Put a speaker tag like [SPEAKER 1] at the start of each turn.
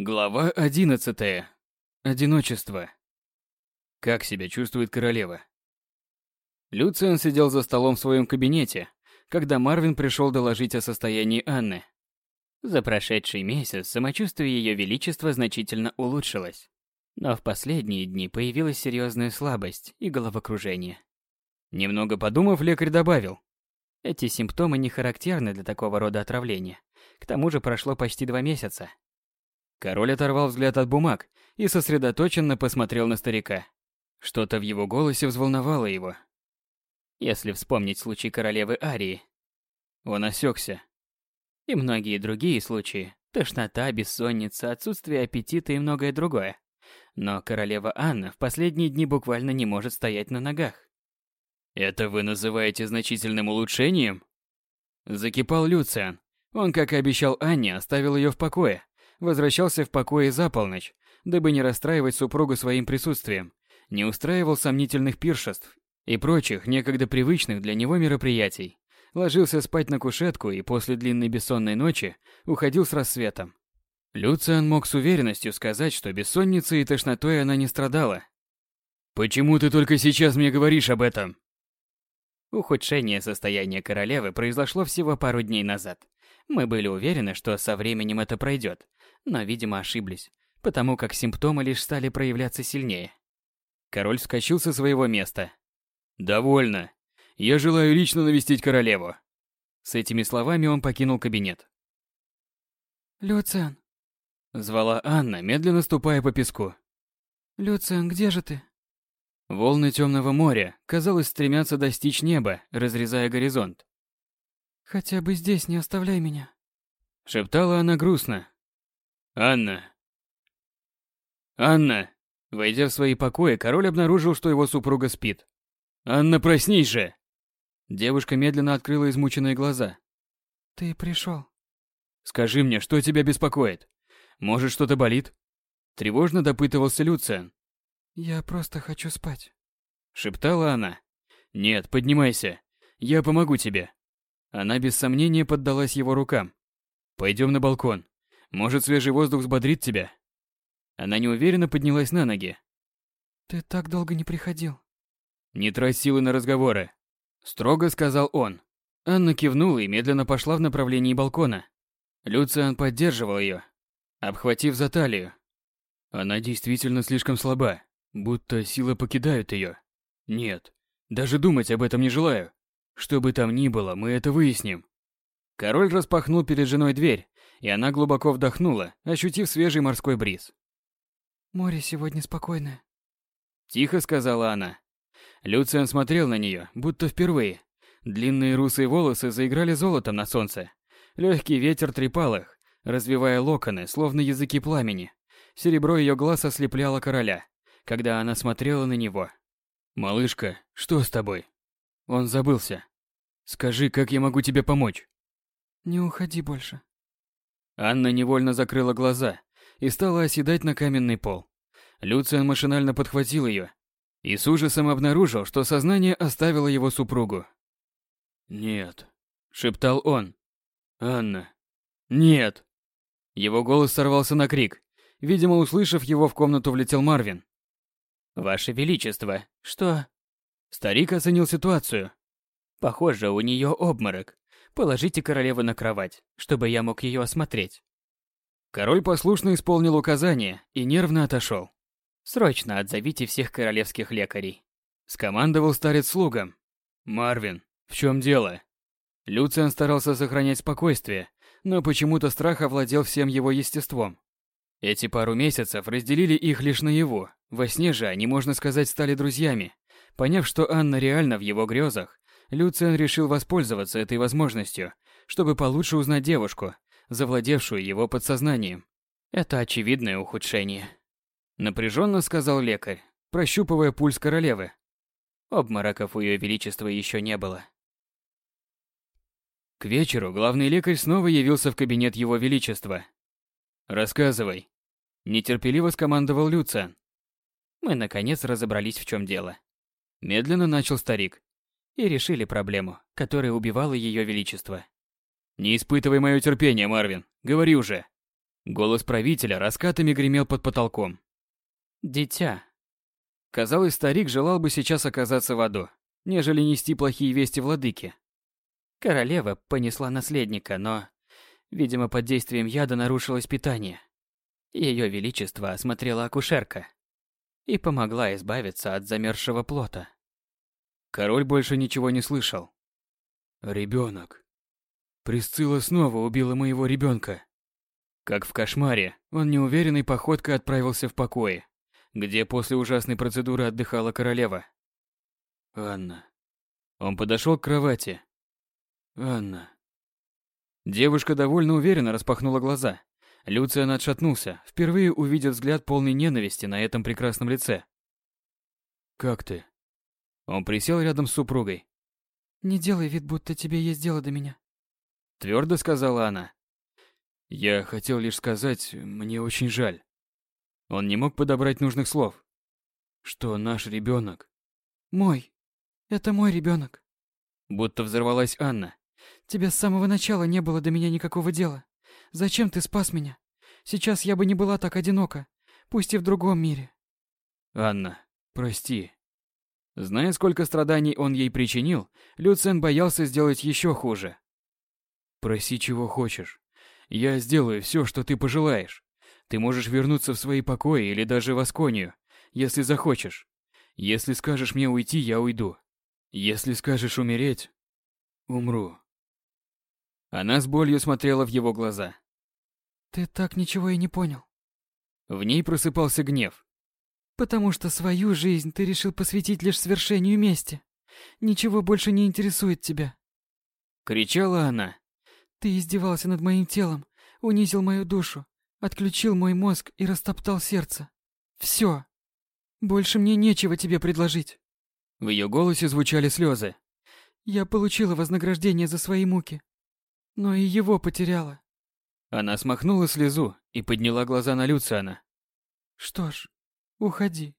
[SPEAKER 1] Глава одиннадцатая. Одиночество. Как себя чувствует королева? Люциан сидел за столом в своем кабинете, когда Марвин пришел доложить о состоянии Анны.
[SPEAKER 2] За прошедший месяц самочувствие Ее Величества значительно улучшилось. Но в последние дни появилась серьезная слабость и головокружение.
[SPEAKER 1] Немного подумав, лекарь добавил.
[SPEAKER 2] Эти симптомы не характерны для такого рода отравления. К тому же прошло почти два месяца.
[SPEAKER 1] Король оторвал взгляд от бумаг и сосредоточенно посмотрел на старика. Что-то в его голосе взволновало его.
[SPEAKER 2] Если вспомнить случай королевы Арии.
[SPEAKER 1] Он осекся.
[SPEAKER 2] И многие другие случаи. Тошнота, бессонница, отсутствие аппетита и многое другое. Но королева Анна в последние дни буквально не может стоять на ногах.
[SPEAKER 1] «Это вы называете значительным улучшением?» Закипал Люциан. Он, как и обещал Анне, оставил ее в покое возвращался в покое за полночь, дабы не расстраивать супругу своим присутствием, не устраивал сомнительных пиршеств и прочих некогда привычных для него мероприятий. Ложился спать на кушетку и после длинной бессонной ночи уходил с рассветом. Люциан мог с уверенностью сказать, что бессонницей и тошнотой она не страдала. «Почему ты только сейчас мне говоришь об этом?»
[SPEAKER 2] Ухудшение состояния королевы произошло всего пару дней назад. Мы были уверены, что со временем это пройдет, но, видимо, ошиблись, потому как симптомы лишь стали проявляться сильнее.
[SPEAKER 1] Король вскочил со своего места. «Довольно. Я желаю лично навестить королеву». С этими словами он покинул кабинет.
[SPEAKER 3] «Люциан!»
[SPEAKER 1] Звала Анна, медленно ступая по песку.
[SPEAKER 3] «Люциан, где же ты?»
[SPEAKER 1] Волны темного моря, казалось, стремятся достичь неба, разрезая горизонт.
[SPEAKER 3] «Хотя бы здесь не оставляй меня», —
[SPEAKER 1] шептала она грустно. «Анна! Анна!» Войдя в свои покои, король обнаружил, что его супруга спит. «Анна, проснись же!» Девушка медленно открыла измученные глаза.
[SPEAKER 3] «Ты пришел?»
[SPEAKER 1] «Скажи мне, что тебя беспокоит? Может, что-то болит?» Тревожно допытывался Люциан.
[SPEAKER 3] «Я просто хочу спать», —
[SPEAKER 1] шептала она. «Нет, поднимайся. Я помогу тебе». Она без сомнения поддалась его рукам. «Пойдем на балкон. Может, свежий воздух взбодрит тебя?» Она неуверенно поднялась на ноги.
[SPEAKER 3] «Ты так долго не приходил».
[SPEAKER 1] «Не трать силы на разговоры», — строго сказал он. Анна кивнула и медленно пошла в направлении балкона. Люциан поддерживал ее, обхватив за талию. Она действительно слишком слаба, будто силы покидают ее. Нет, даже думать об этом не желаю. Что бы там ни было, мы это выясним. Король распахнул перед женой дверь и она глубоко вдохнула, ощутив свежий морской бриз.
[SPEAKER 3] «Море сегодня спокойное», —
[SPEAKER 1] тихо сказала она. Люциан смотрел на нее, будто впервые. Длинные русые волосы заиграли золотом на солнце. Легкий ветер трепал их, развивая локоны, словно языки пламени. Серебро ее глаз ослепляло короля, когда она смотрела на него. «Малышка, что с тобой?» Он забылся. «Скажи, как я могу тебе помочь?»
[SPEAKER 3] «Не уходи больше»,
[SPEAKER 1] Анна невольно закрыла глаза и стала оседать на каменный пол. Люциан машинально подхватил ее и с ужасом обнаружил, что сознание оставило его супругу. «Нет», — шептал он. «Анна, нет!» Его голос сорвался на крик. Видимо, услышав его, в комнату влетел Марвин.
[SPEAKER 2] «Ваше Величество, что?»
[SPEAKER 1] Старик оценил ситуацию.
[SPEAKER 2] «Похоже, у нее обморок. Положите королеву на кровать, чтобы я мог ее осмотреть.
[SPEAKER 1] Король послушно исполнил указание и нервно отошел.
[SPEAKER 2] Срочно отзовите всех королевских лекарей.
[SPEAKER 1] Скомандовал старец слугам. Марвин, в чем дело? Люциан старался сохранять спокойствие, но почему-то страх овладел всем его естеством. Эти пару месяцев разделили их лишь наяву. Во сне же они, можно сказать, стали друзьями. Поняв, что Анна реально в его грезах, Люциан решил воспользоваться этой возможностью, чтобы получше узнать девушку, завладевшую его подсознанием.
[SPEAKER 2] Это очевидное ухудшение.
[SPEAKER 1] Напряженно сказал лекарь, прощупывая пульс королевы.
[SPEAKER 2] Обмороков у ее величества еще не было.
[SPEAKER 1] К вечеру главный лекарь снова явился в кабинет его величества. «Рассказывай», – нетерпеливо скомандовал Люциан.
[SPEAKER 2] Мы, наконец, разобрались, в чем дело.
[SPEAKER 1] Медленно начал старик
[SPEAKER 2] и решили проблему, которая убивала ее величество.
[SPEAKER 1] «Не испытывай мое терпение, Марвин. Говори уже». Голос правителя раскатами гремел под потолком.
[SPEAKER 2] Дитя.
[SPEAKER 1] Казалось, старик желал бы сейчас оказаться в аду, нежели нести плохие вести владыке.
[SPEAKER 2] Королева понесла наследника, но, видимо, под действием яда нарушилось питание. Ее величество осмотрела акушерка и помогла избавиться от замерзшего плота.
[SPEAKER 1] Король больше ничего не слышал. Ребенок. Присцилла снова убила моего ребенка. Как в кошмаре, он неуверенной походкой отправился в покое, где после ужасной процедуры отдыхала королева. Анна. Он подошел к кровати. Анна. Девушка довольно уверенно распахнула глаза. Люциан отшатнулся, впервые увидев взгляд полный ненависти на этом прекрасном лице. «Как ты?» Он присел рядом с супругой.
[SPEAKER 3] «Не делай вид, будто тебе есть дело до меня», —
[SPEAKER 1] твердо сказала она. Я хотел лишь сказать, мне очень жаль. Он не мог подобрать нужных слов. Что наш ребенок.
[SPEAKER 3] Мой. Это мой ребенок.
[SPEAKER 1] Будто взорвалась Анна.
[SPEAKER 3] Тебе с самого начала не было до меня никакого дела. Зачем ты спас меня? Сейчас я бы не была так одинока, пусть и в другом мире.
[SPEAKER 1] Анна, прости. Зная, сколько страданий он ей причинил, Люцен боялся сделать еще хуже. Проси, чего хочешь. Я сделаю все, что ты пожелаешь. Ты можешь вернуться в свои покои или даже в Асконию, если захочешь. Если скажешь мне уйти, я уйду. Если скажешь умереть, умру. Она с болью смотрела в его глаза.
[SPEAKER 3] Ты так ничего и не понял.
[SPEAKER 1] В ней просыпался гнев.
[SPEAKER 3] Потому что свою жизнь ты решил посвятить лишь свершению мести. Ничего больше не интересует тебя.
[SPEAKER 1] Кричала она.
[SPEAKER 3] Ты издевался над моим телом, унизил мою душу, отключил мой мозг и растоптал сердце. Все. Больше мне нечего тебе предложить.
[SPEAKER 1] В ее голосе звучали слезы.
[SPEAKER 3] Я получила вознаграждение за свои муки, но и его потеряла.
[SPEAKER 1] Она смахнула слезу и подняла глаза на Люциана.
[SPEAKER 3] Что ж, уходи.